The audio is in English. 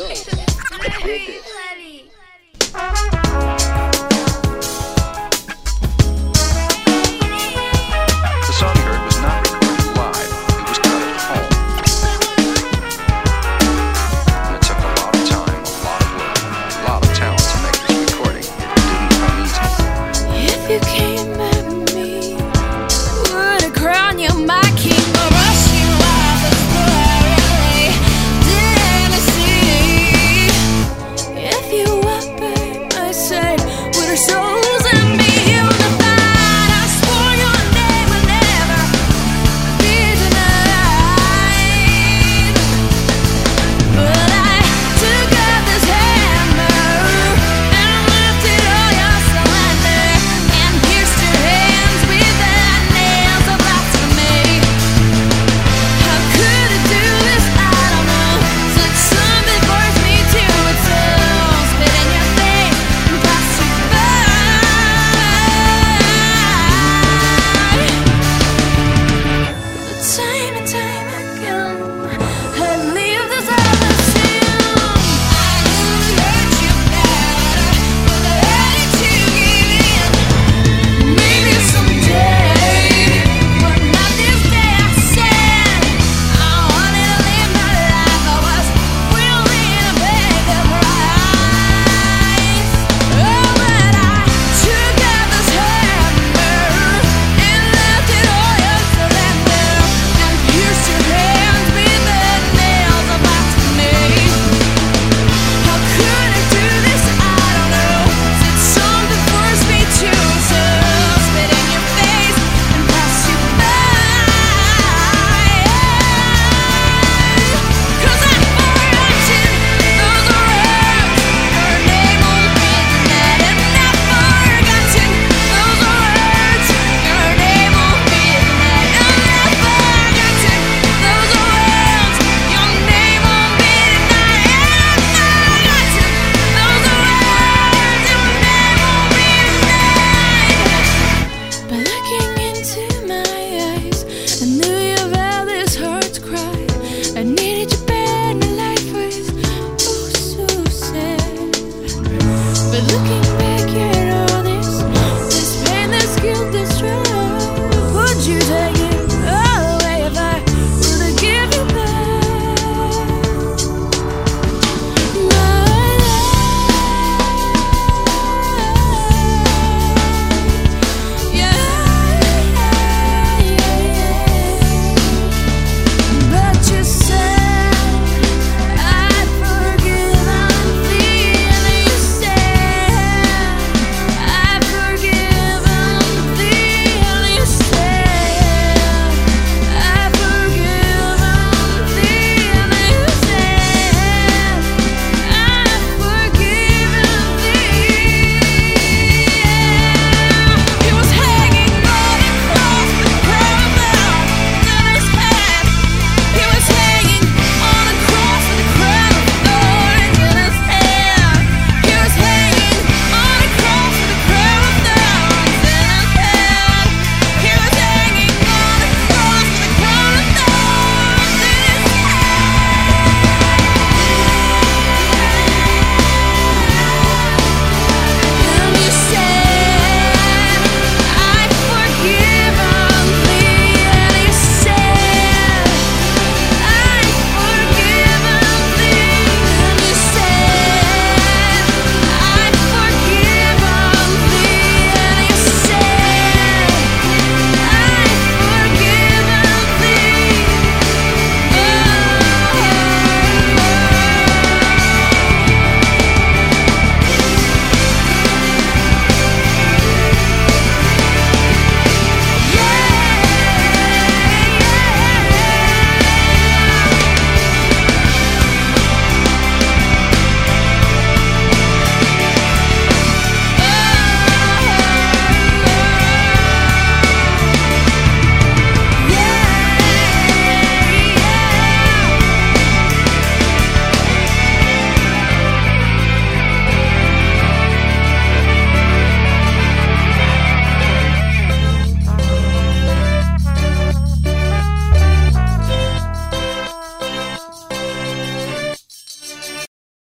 No. Dig this.